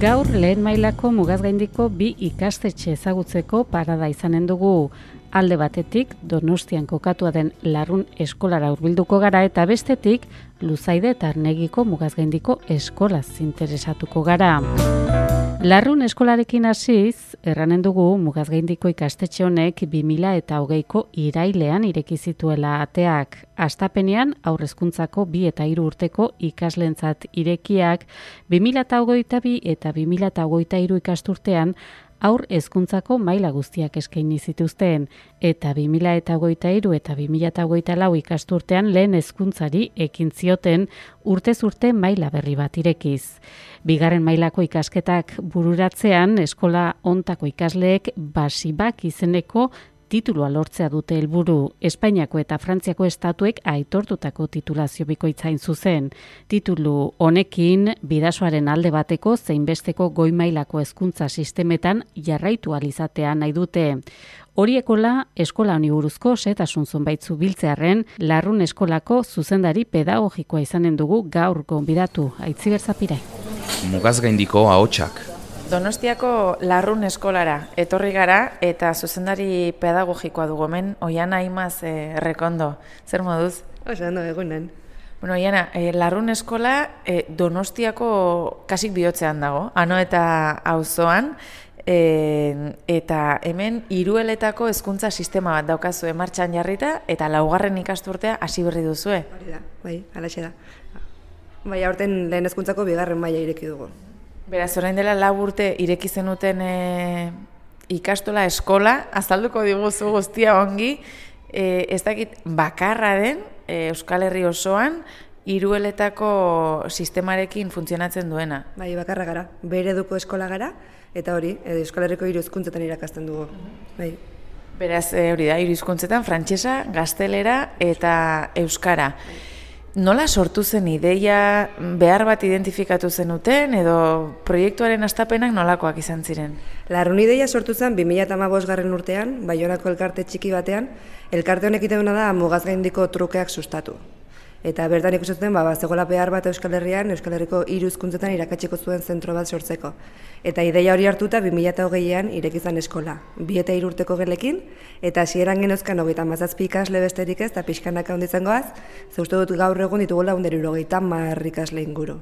Gaur lehen mailako mugazgaindiko bi ikastetxe ezagutzeko parada izanen dugu. Alde batetik Donostian kokatua den Larrun eskolara hurbilduko gara eta bestetik Luzaide eta Arnegiko mugazgaindiko eskolaz interesatuko gara. Larrun eskolarekin hasiz, erranen dugu mugazgaindiko ikastetxe honek 2000 eta hogeiko irailean ireki zituela ateak. Astapenean aurrezkuntzako bi eta hiru urteko ikaslentzat irekiak 2000 eta hogeita bi eta 2000 eta hogeita hiru ikasturtean aur hezkuntzako maila guztiak eskaini zituzten eta 2023 eta 2024 ikasturtean lehen hezkuntzari ekin zioten urtez urte maila berri bat irekiz. Bigarren mailako ikasketak bururatzean eskola ontako ikasleek basibak izeneko titulua lortzea dute helburu Espainiako eta Frantziako estatuek aitortutako titulazio bikoitzain zuzen. Titulu honekin bidasoaren alde bateko zein besteko goi mailako hezkuntza sistemetan jarraitu alizatea nahi dute. Horiekola eskola honi buruzko setasun zonbaitzu biltzearren larrun eskolako zuzendari pedagogikoa izanen dugu gaur gonbidatu aitziber zapirai. Mugaz gaindiko ahotsak. Donostiako larrun eskolara etorri gara eta zuzendari pedagogikoa dugu hemen Oiana Imaz eh, Rekondo. Zer moduz? Oso, no, egunen. Bueno, Oiana, eh, larrun eskola eh, Donostiako kasik bihotzean dago, ano eta auzoan eh, eta hemen hirueletako hezkuntza sistema bat daukazu martxan jarrita eta laugarren ikasturtea hasi berri duzue. Hori da, bai, alaxe da. Bai, aurten lehen hezkuntzako bigarren maila ireki dugu. Beraz, orain dela lau urte ireki zenuten e, ikastola eskola, azalduko diguzu guztia ongi, e, ez dakit bakarra den e, Euskal Herri osoan, hirueletako sistemarekin funtzionatzen duena. Bai, bakarra gara, bere duko eskola gara, eta hori, Euskal Herriko hiru hizkuntzetan irakasten dugu. Bai. Beraz, e, hori da, hiru hizkuntzetan frantsesa, gaztelera eta euskara. Nola sortu zen ideia, behar bat identifikatu zenuten edo proiektuaren astapenak nolakoak izan ziren? Larrun ideia sortu zen 2008 garren urtean, Baionako elkarte txiki batean, elkarte honek ite da mugaz gaindiko trukeak sustatu. Eta bertan ikusten ba, zegoela behar bat Euskal Herrian, Euskal Herriko hiru hizkuntzetan irakatsiko zuen zentro bat sortzeko. Eta ideia hori hartuta 2008an irekizan eskola, bi eta urteko gelekin, eta hasieran genozkan hogeita mazazpi ikasle besterik ez, eta pixkanak handitzen goaz, ze uste dut gaur egun ditugu launderi hogeita marri ikasle inguru.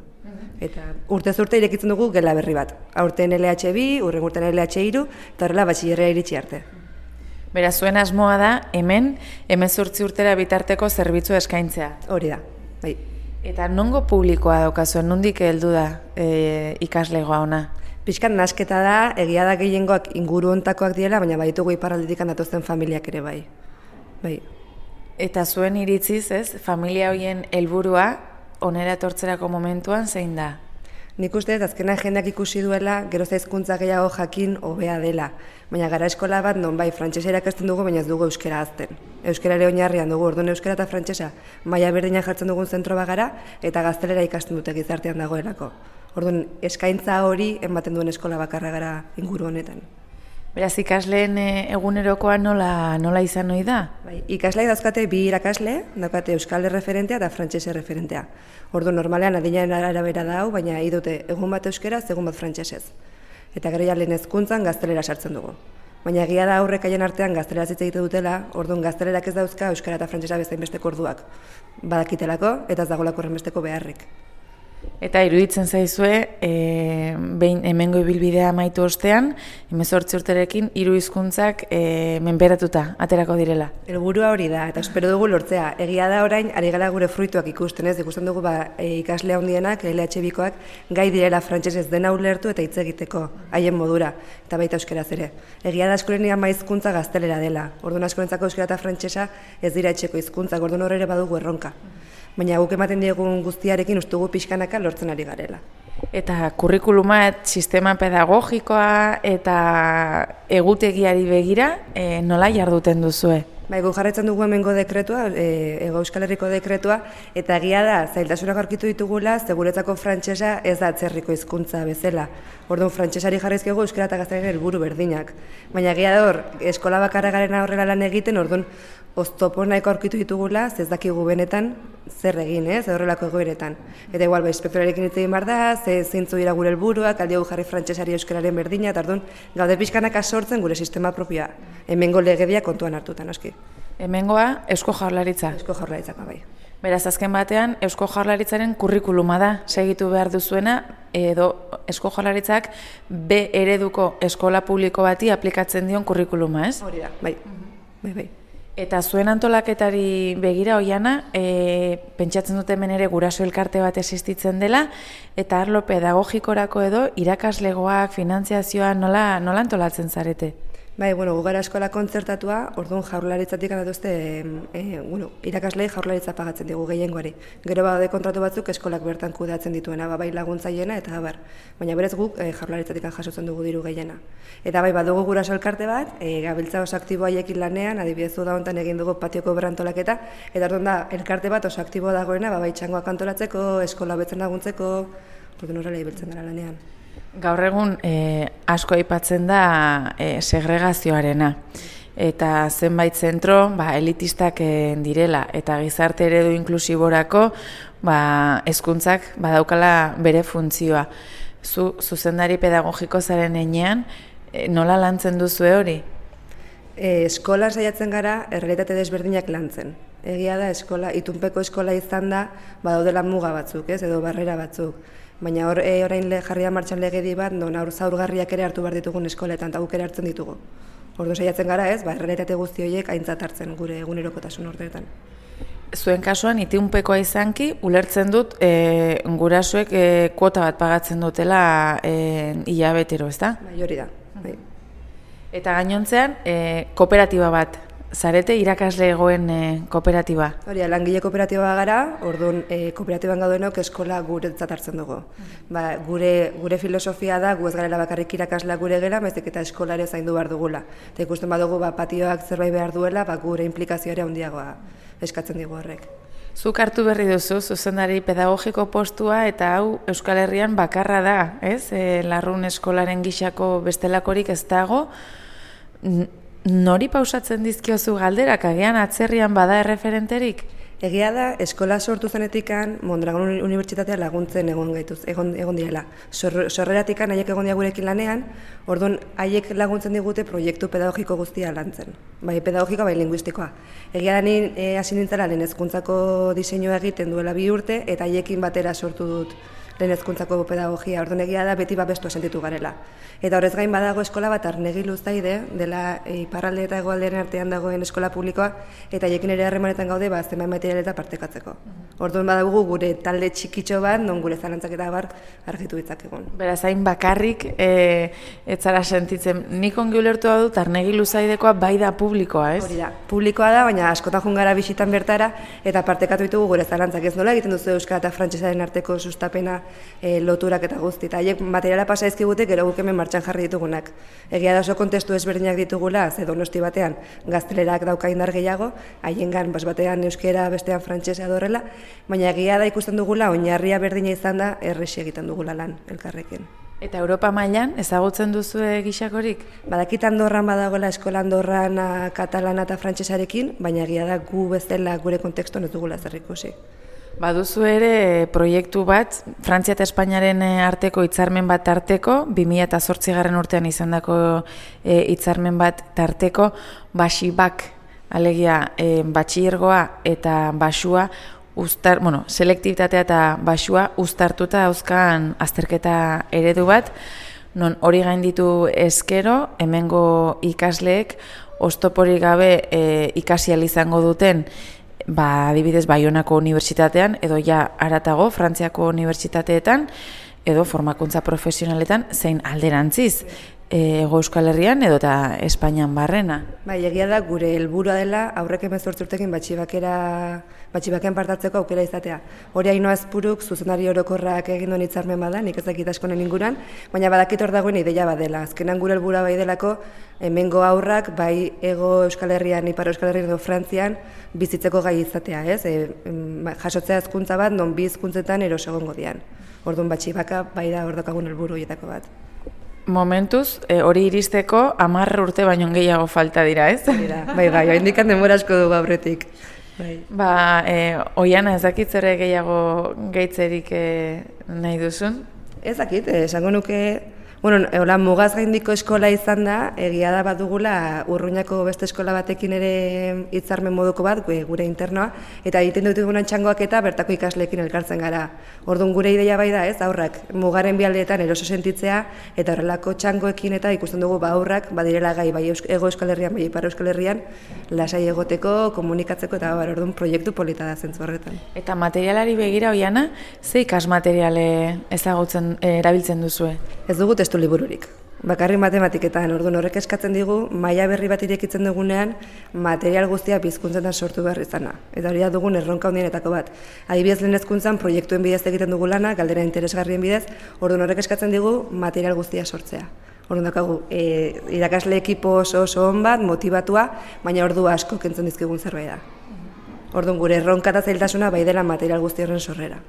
Eta urte zurte irekitzen dugu gela berri bat. Aurten LH bi, urren urten LH iru, eta horrela batxillerrea iritsi arte. Beraz, zuen asmoa da, hemen, emezurtzi urtera bitarteko zerbitzu eskaintzea. Hori da, bai. Eta nongo publikoa daukazuen, nondik heldu da e, ikaslegoa ona? Piskan nasketa da, egia da gehiengoak inguru ontakoak diela, baina baitugu iparalditik datozen familiak ere bai. bai. Eta zuen iritziz, ez, familia hoien helburua onera etortzerako momentuan zein da? Nik uste ez azkena jendeak ikusi duela gero zaizkuntza gehiago jakin hobea dela. Baina gara eskola bat non bai frantsesa irakasten dugu baina ez dugu euskera azten. Euskera ere oinarrian dugu orduan euskera eta frantsesa maila berdina jartzen dugun zentro bagara eta gaztelera ikasten dute gizartean dagoelako. Orduan eskaintza hori ematen duen eskola bakarra gara inguru honetan. Beraz, ikasleen eh, egunerokoa nola, nola izan hori da? Bai, ikaslei dauzkate bi irakasle, daukate euskal referentea eta frantsese referentea. Ordu normalean adinaren arabera da hau, baina idute egun bat euskera, egun bat frantsesez. Eta gero jalen ezkuntzan gaztelera sartzen dugu. Baina egia da aurrek haien artean gaztelera zitza egite dutela, orduan gaztelerak ez dauzka euskara eta frantsesa bezain besteko orduak. Badakitelako eta ez dagolako besteko beharrik. Eta iruditzen zaizue, e, behin hemengo ibilbidea amaitu ostean, emezortzi urterekin, hiru hizkuntzak e, menperatuta, aterako direla. Helburua hori da, eta espero dugu lortzea. Egia da orain, ari gara gure fruituak ikusten ez, ikusten dugu ba, e, ikasle handienak, LH bikoak, gai direla frantsesez dena ulertu eta hitz egiteko, haien modura, eta baita euskeraz ere. Egia da eskolen ama hizkuntza gaztelera dela. Orduan askorentzako euskera eta frantsesa ez dira etxeko hizkuntza, orduan horre badugu erronka baina guk ematen diegun guztiarekin ustugu pixkanaka lortzen ari garela. Eta kurrikulumat sistema pedagogikoa eta egutegiari begira e, nola jarduten duzue? Bai, gu jarretzen dugu hemengo dekretua, e, Ego Euskal Herriko dekretua, eta egia da, zailtasunak aurkitu ditugula, seguretzako frantsesa ez da atzerriko hizkuntza bezala. Orduan, frantsesari jarrizkego euskara eta gaztaren helburu berdinak. Baina egia da hor, eskola bakarra garen aurrera lan egiten, orduan, oztopo nahiko aurkitu ditugula, ez dakigu benetan zer egin, ez, horrelako egoeretan. Eta igual, ba, inspektorarekin hitz egin da, ze zintzu dira gure helburuak, aldi jarri frantsesari euskararen berdina, eta orduan, gaude pixkanak sortzen gure sistema propioa. Hemengo legedia kontuan hartuta, noski. Hemengoa, Eusko Jaurlaritza. Eusko Jaurlaritzak, bai. Beraz, azken batean, Eusko Jaurlaritzaren kurrikuluma da, segitu behar duzuena, edo Eusko Jaurlaritzak B ereduko eskola publiko bati aplikatzen dion kurrikuluma, ez? Hori da, bai. Bai, bai. Eta zuen antolaketari begira oiana, e, pentsatzen dute hemen ere guraso elkarte bat existitzen dela, eta arlo pedagogikorako edo irakaslegoak, finantziazioa nola, nola antolatzen zarete? Bai, bueno, gugara eskola kontzertatua, orduan jaurlaritzatik adatuzte, e, bueno, irakaslei jaurlaritza pagatzen dugu gehiengoari. Gero bade kontratu batzuk eskolak bertan kudatzen dituena, ba, bai laguntzaiena eta bar. Baina berez guk e, jaurlaritzatik jasotzen dugu diru gehiena. Eta bai, badugu gura elkarte bat, e, gabiltza oso aktibo haiekin lanean, adibidez da hontan egin dugu patioko berantolaketa, eta orduan da, elkarte bat oso aktibo dagoena, ba, bai txangoak antolatzeko, eskola betzen laguntzeko, orduan horrela ibiltzen gara lanean. Gaur egun e, asko aipatzen da e, segregazioarena eta zenbait zentro ba, elitistak direla eta gizarte eredu inklusiborako ba, ezkuntzak badaukala bere funtzioa. Zu, zuzendari pedagogiko zaren enean, e, nola lantzen duzu hori? E, eskola saiatzen gara, errealitate desberdinak lantzen. Egia da, eskola, itunpeko eskola izan da, badaudela muga batzuk, ez, edo barrera batzuk baina hor e, orain le jarria martxan legedi bat non aur zaurgarriak ere hartu behar ditugun eskoletan eta guk ere hartzen ditugu. Ordu saiatzen gara, ez? Ba, errealitate guzti horiek aintzat hartzen gure egunerokotasun ordeetan. Zuen kasuan itiunpekoa izanki, ulertzen dut e, gurasuek e, kuota bat pagatzen dutela e, hilabetero, ez da? Bai, hori da. Bai. Eta gainontzean, e, kooperatiba bat zarete irakasle egoen e, kooperatiba? Hori, langile kooperatiba gara, orduan e, kooperatiban gaudenok eskola gure hartzen dugu. Ba, gure, gure filosofia da, gu ez garela bakarrik irakasla gure gela, mezik eta eskolare zaindu behar dugula. Eta ikusten badugu, ba, patioak zerbait behar duela, ba, gure implikazioare handiagoa eskatzen digu horrek. Zuk hartu berri duzu, zuzendari pedagogiko postua eta hau Euskal Herrian bakarra da, ez? E, larrun eskolaren gixako bestelakorik ez dago, Nori pausatzen dizkiozu galderak, agian atzerrian bada erreferenterik? Egia da, eskola sortu zenetikan, Mondragon Unibertsitatea laguntzen egon gaituz, egon, egon direla. Sor, sorreratikan haiek egon gurekin lanean, orduan haiek laguntzen digute proiektu pedagogiko guztia lantzen. Bai, pedagogikoa, bai, linguistikoa. Egia da, nien e, hasi nintzela lehen ezkuntzako diseinua egiten duela bi urte, eta haiekin batera sortu dut lehen ezkuntzako pedagogia, orduan egia da beti babestu sentitu garela. Eta horrez gain badago eskola bat arnegi luzaide, dela iparralde eta egoalderen artean dagoen eskola publikoa, eta haiekin ere harremanetan gaude, ba, zenbait material eta partekatzeko. Orduan badago gure talde txikitxo bat, non gure zalantzak eta bar argitu egon. Beraz, hain bakarrik, e, etzara sentitzen, nik ongi ulertu dut, arnegi luzaidekoa bai da publikoa, ez? Hori da, publikoa da, baina askotan jungara bisitan bertara, eta partekatu ditugu gure zalantzak ez nola egiten duzu Euskara eta Frantsesaren arteko sustapena e, loturak eta guzti. Eta haiek materiala pasa ezkigute gero guk hemen martxan jarri ditugunak. Egia da oso kontestu ezberdinak ditugula, ze donosti batean gaztelerak dauka indar gehiago, haiengan bas batean euskera, bestean frantsesa dorrela, baina egia da ikusten dugula oinarria berdina izan da erresi egiten dugula lan elkarrekin. Eta Europa mailan ezagutzen duzu gixakorik? Badakit Andorran badagoela eskola Andorran katalana eta frantsesarekin, baina egia da gu bezala gure kontekston ez dugula zer ikusi. Baduzu ere eh, proiektu bat, Frantzia eta Espainiaren eh, arteko hitzarmen bat tarteko, 2008 garren urtean izan dako eh, hitzarmen bat tarteko, basibak, alegia, e, batxiergoa eta basua ustar, bueno, selektibitatea eta basua uztartuta dauzkan azterketa eredu bat, non hori gainditu eskero, hemengo ikasleek oztopori gabe e, ikasi izango duten ba, adibidez Baionako unibertsitatean edo ja aratago Frantziako unibertsitateetan edo formakuntza profesionaletan zein alderantziz Ego Euskal Herrian edo eta Espainian barrena. Bai, egia da gure helburua dela aurrek emezortz urtekin batxibakera batxibakean partatzeko aukera izatea. Hori hainoa ezpuruk zuzenari orokorrak egin duen hitzarmen bada, nik ezakit askonen inguran, baina badakit hor dagoen ideia badela. Azkenan gure helburua bai delako hemengo aurrak bai Ego Euskal Herrian, Ipar Euskal Herrian edo Frantzian bizitzeko gai izatea, ez? E, jasotzea hezkuntza bat non bi hizkuntzetan erosegongo dian. Orduan batxibaka bai da hor daukagun helburu horietako bat. Momentuz, e, hori iristeko amarr urte baino gehiago falta dira, ez? bai, bai, hain dikan denbora asko du aurretik. Bai. Ba, e, oiana ez dakit zere gehiago gehitzerik e, nahi duzun? Ez dakit, esango nuke Bueno, hola, mugaz gaindiko eskola izan da, egia da badugula urruñako beste eskola batekin ere hitzarmen moduko bat, gure internoa, eta egiten dut txangoak eta bertako ikasleekin elkartzen gara. Orduan gure ideia bai da, ez, aurrak, mugaren bialdeetan eroso sentitzea, eta horrelako txangoekin eta ikusten dugu ba aurrak, badirela gai, bai ego euskal herrian, bai ipar euskal herrian, lasai egoteko, komunikatzeko, eta bar, orduan proiektu polita da zentzu horretan. Eta materialari begira hoiana, ze ikas materiale ezagutzen, eh, erabiltzen duzue? Ez dugu testu libururik. Bakarri matematiketan, orduan horrek eskatzen digu, maila berri bat irekitzen dugunean, material guztia bizkuntzetan sortu behar izana. Eta hori da dugun erronka hondienetako bat. Adibidez lehen ezkuntzan, proiektuen bidez egiten dugu lana, galdera interesgarrien bidez, orduan horrek eskatzen digu, material guztia sortzea. Orduan dakagu, e, irakasle ekipo oso oso hon bat, motivatua, baina ordu asko kentzen dizkigun zerbait da. Orduan gure erronka eta zailtasuna bai dela material guzti horren sorrera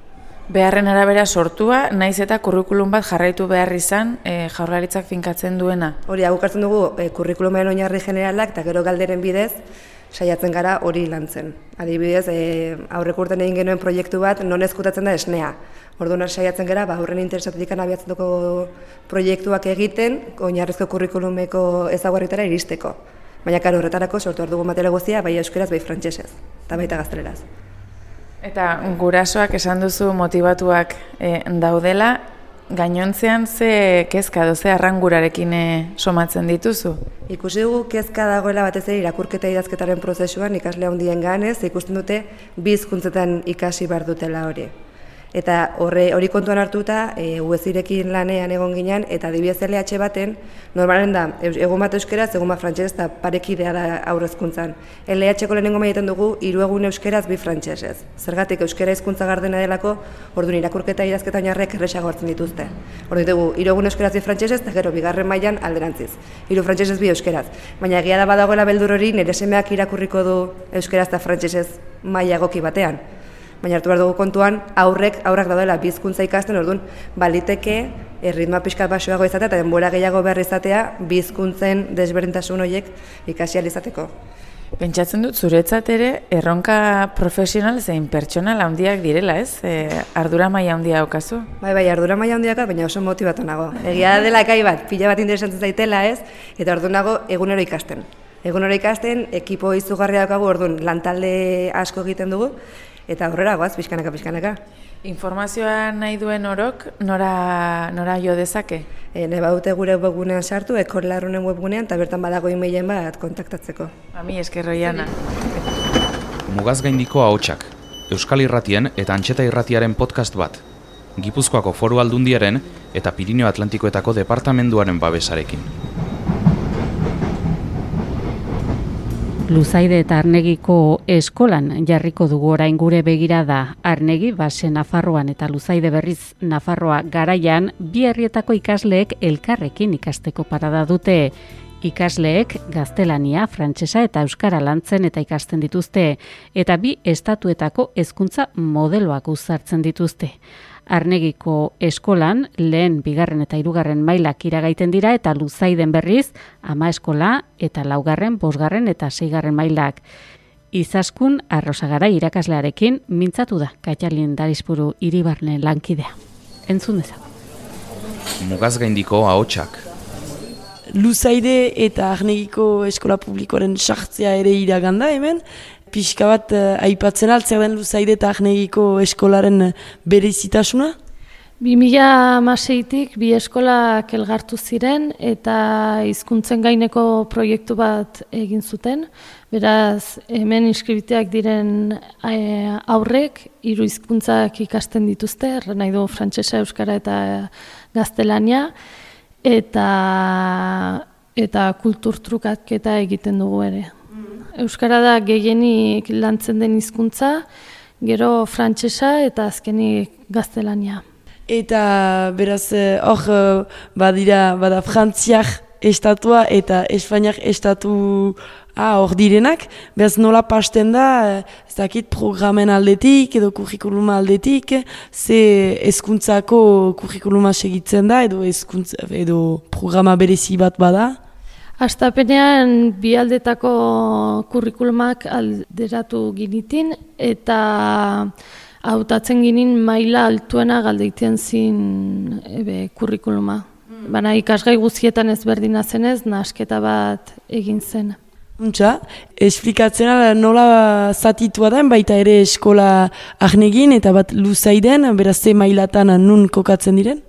beharren arabera sortua, naiz eta kurrikulum bat jarraitu behar izan e, jaurlaritzak finkatzen duena. Hori, agukartzen dugu e, kurrikulumaren oinarri generalak eta gero galderen bidez, saiatzen gara hori lantzen. Adibidez, e, aurrek urten egin genuen proiektu bat, non ezkutatzen da esnea. Orduan saiatzen gara, ba, aurren interesatetik abiatzen proiektuak egiten, oinarrizko kurrikulumeko ezaguarritara iristeko. Baina, karo, horretarako sortu hor dugu material guztia, bai euskeraz, bai frantsesez eta baita gazteleraz. Eta gurasoak esan duzu motivatuak e, daudela, gainontzean ze kezka doze arrangurarekin e, somatzen dituzu? Ikusi dugu kezka dagoela batez ere irakurketa idazketaren prozesuan ikasle handien ganez, ikusten dute bizkuntzetan ikasi bar dutela hori. Eta horre hori kontuan hartuta, e, uezirekin lanean egon ginen, eta adibidez LH baten, normalen da, egun bat euskeraz, egun bat frantxez, eta parekidea da aurrezkuntzan. LH-ko lehenengo maietan dugu, hiru egun euskeraz, bi frantxezez. Zergatik euskera hizkuntza gardena delako, orduan irakurketa idazketa oinarrek erresago hartzen dituzte. Orduan dugu, hiru egun euskeraz, bi frantxezez, eta gero, bigarren mailan alderantziz. Hiru frantxezez, bi euskeraz. Baina egia da badagoela beldur hori, nire semeak irakurriko du euskeraz eta frantxezez maila egoki batean baina hartu behar dugu kontuan aurrek aurrak daudela bizkuntza ikasten orduan baliteke erritma pixka basoago izatea eta denbora gehiago behar izatea bizkuntzen desberdintasun horiek ikasi izateko. Pentsatzen dut zuretzat ere erronka profesional zein pertsonal handiak direla, ez? E, ardura maila handia daukazu? Bai, bai, ardura maila handiak baina oso motibatu nago. Egia dela kai bat, pila bat interesantzen zaitela, ez? Eta ordu nago egunero ikasten. Egunero ikasten, ekipo izugarria daukagu, orduan lantalde asko egiten dugu, eta aurrera goaz, pixkanaka, pixkanaka. Informazioa nahi duen orok, nora, nora jo dezake? E, ne baute gure webgunean sartu, ekor larrunen webgunean, eta bertan badago imeilen bat kontaktatzeko. Ami eskerroiana. Mugaz gaindiko ahotsak, Euskal Irratien eta Antxeta Irratiaren podcast bat. Gipuzkoako foru aldundiaren eta Pirineo Atlantikoetako departamenduaren babesarekin. Luzaide eta Arnegiko eskolan jarriko dugu orain gure begirada Arnegi base Nafarroan eta Luzaide berriz Nafarroa garaian bi herrietako ikasleek elkarrekin ikasteko parada dute. Ikasleek gaztelania, frantsesa eta euskara lantzen eta ikasten dituzte eta bi estatuetako hezkuntza modeloak uzartzen dituzte. Arnegiko eskolan lehen bigarren eta hirugarren mailak iragaiten dira eta luzaiden berriz ama eskola eta laugarren, bosgarren eta seigarren mailak. Izaskun arrosagara irakaslearekin mintzatu da Katalin Darizpuru iribarne lankidea. Entzun dezago. Mugaz gaindiko ahotsak. Luzaide eta Arnegiko eskola publikoaren sartzea ere iraganda hemen, pixka bat uh, aipatzen altzea den luzaide eta ahnegiko eskolaren berezitasuna? 2006-tik bi eskolak elgartu ziren eta hizkuntzen gaineko proiektu bat egin zuten. Beraz, hemen inskribiteak diren e, aurrek hiru hizkuntzak ikasten dituzte, nahi du frantsesa, euskara eta gaztelania eta eta kulturtrukaketa egiten dugu ere. Euskara da gehienik lantzen den hizkuntza, gero frantsesa eta azkenik gaztelania. Eta beraz, eh, hor, uh, badira, bada frantziak estatua eta espainiak estatu ah, hor direnak, beraz nola pasten da, eh, ez dakit programen aldetik edo kurrikuluma aldetik, ze eskuntzako kurrikuluma segitzen da edo, eskuntza, edo programa berezi bat bada? Astapenean bi aldetako kurrikulumak alderatu ginitin eta hautatzen ginin maila altuena galdeiten zin ebe, kurrikuluma. Mm. Baina ikasgai guztietan ez berdina zenez, nasketa bat egin zen. Untxa, esplikatzen nola zatitua den, baita ere eskola ahnegin eta bat luzaiden, beraz ze mailatan nun kokatzen diren?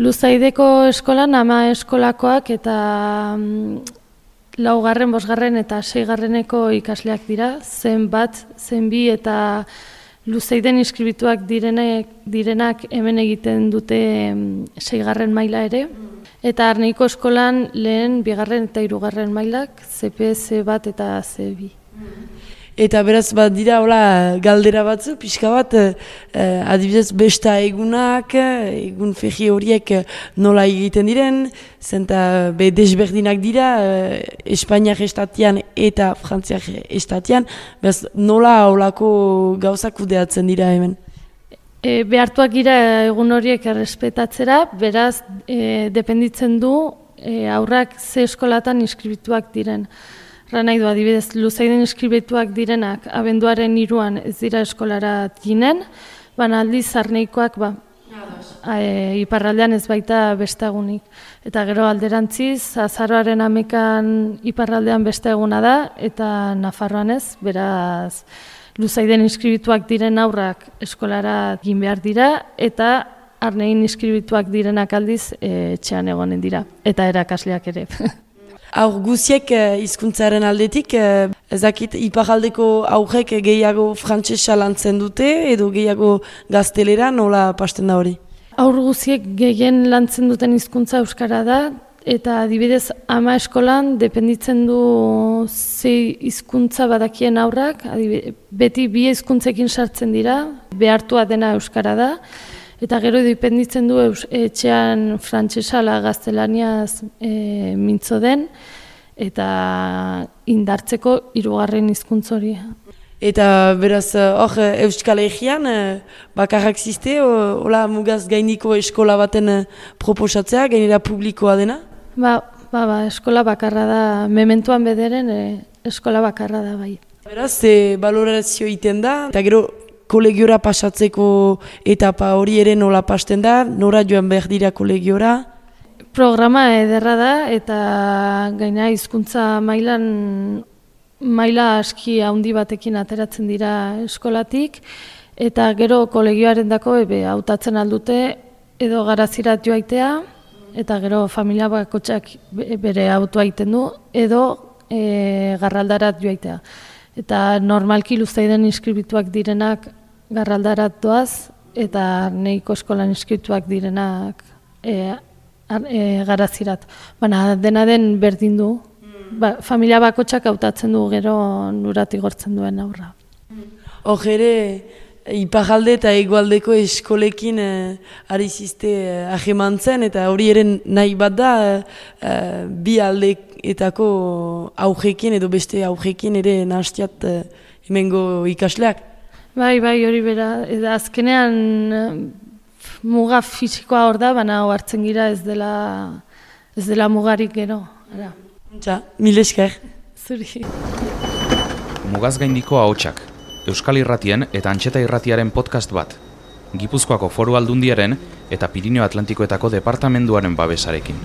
Luzaideko eskolan ama eskolakoak eta mm, laugarren, bosgarren eta seigarreneko ikasleak dira, zen bat, zen bi eta luzeiden inskribituak direnek, direnak hemen egiten dute seigarren maila ere. Eta arneiko eskolan lehen bigarren eta hirugarren mailak, CPS bat eta C2. Eta beraz bat dira hola galdera batzu, pixka bat, eh, adibidez besta egunak, egun feji horiek nola egiten diren, zenta be desberdinak dira, eh, Espainiak estatian eta Frantziak estatian, beraz nola holako gauzak kudeatzen dira hemen. E, behartuak gira egun horiek errespetatzera, beraz e, dependitzen du e, aurrak ze eskolatan inskribituak diren. Ra nahi du adibidez, luzaiden eskribetuak direnak abenduaren iruan ez dira eskolara ginen, baina aldiz zarneikoak ba, e, iparraldean ez baita bestagunik. Eta gero alderantziz, azaroaren amekan iparraldean beste eguna da, eta Nafarroan ez, beraz, luzaiden inskribituak diren aurrak eskolara gin behar dira, eta arnein inskribituak direnak aldiz e, etxean egonen dira, eta erakasleak ere. Aur guziek uh, izkuntzaren aldetik, uh, ezakit iparaldeko aurrek gehiago frantsesa lantzen dute edo gehiago gaztelera nola pasten da hori? Aur guziek gehien lantzen duten hizkuntza euskara da, eta adibidez ama eskolan dependitzen du ze hizkuntza badakien aurrak, adibidez, beti bi hizkuntzekin sartzen dira, behartua dena euskara da, Eta gero dipenditzen du etxean frantsesala gaztelaniaz e, mintzo den eta indartzeko hirugarren hizkuntz hori. Eta beraz, hor, Euskal Egean, e, bakarrak ziste, hola mugaz gainiko eskola baten e, proposatzea, gainera publikoa dena? Ba, ba, ba, eskola bakarra da, mementuan bederen e, eskola bakarra da bai. Beraz, ze balorazio iten da, eta gero kolegiora pasatzeko etapa hori ere nola pasten da, nora joan behar dira kolegiora? Programa ederra da eta gaina hizkuntza mailan maila aski handi batekin ateratzen dira eskolatik eta gero kolegioaren dako ebe hautatzen aldute edo garazirat joaitea eta gero familia bakotxak bere autua egiten du edo e, garraldarat joaitea. Eta normalki luzaiden inskribituak direnak garraldarat doaz, eta neiko eskolan eskrituak direnak e, e, garazirat. Baina dena den berdin du, ba, familia bakotsak hautatzen du gero nurat igortzen duen aurra. Hor ere, ipagalde eta egualdeko eskolekin ari zizte eh, ahemantzen, eta hori ere nahi bat da eh, bi aldeetako augekin edo beste augekin ere nahastiat eh, hemengo ikasleak. Bai, bai, hori bera. Eta azkenean muga fisikoa hor da, baina hartzen gira ez dela, ez dela mugarik gero. Ara. Ja, mil esker. Zuri. Mugaz gaindiko ahotsak. Euskal Irratien eta Antxeta Irratiaren podcast bat. Gipuzkoako foru aldundiaren eta Pirineo Atlantikoetako departamenduaren babesarekin.